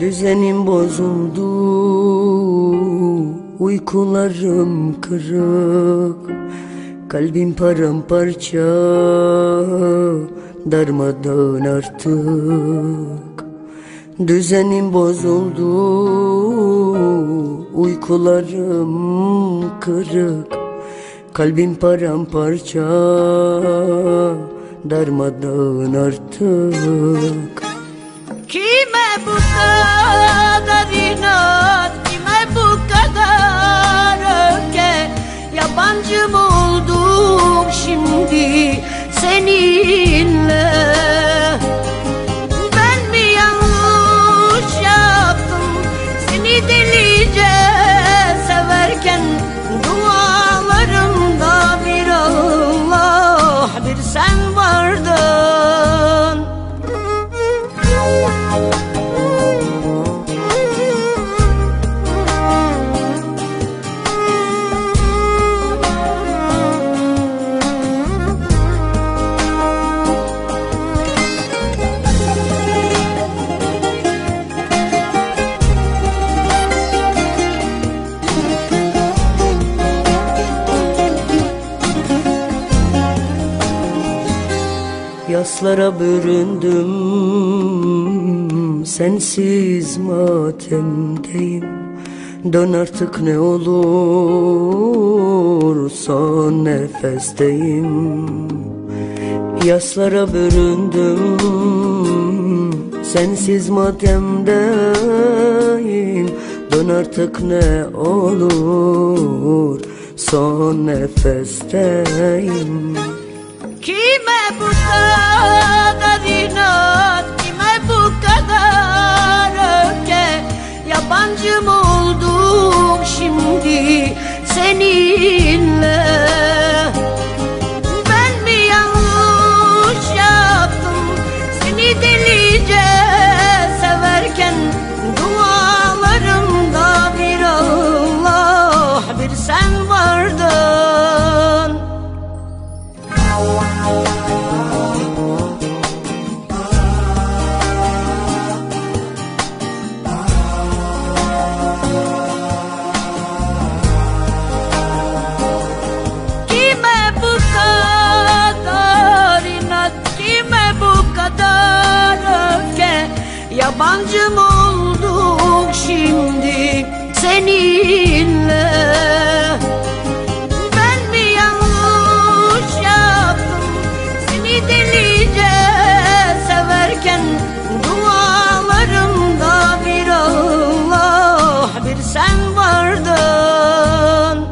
Düzenim bozuldu Uykularım kırık Kalbim paramparça Darmadağın artık. Düzenim bozuldu Uykularım kırık Kalbim paramparça Darmadağın artık Yabancı Yaslara büründüm Sensiz matemdeyim. Dön artık ne olur Son nefesteyim. Yaslara büründüm Sensiz matemdeyim. Dön artık ne olur Son nefesteyim. Kime bu kadar inat Kime bu kadar öfke? Yabancı mı oldum şimdi seninle Yabancı mı olduk şimdi seninle. Ben mi yanlış yaptım? Seni delice severken Dualarımda bir Allah bir sen vardın.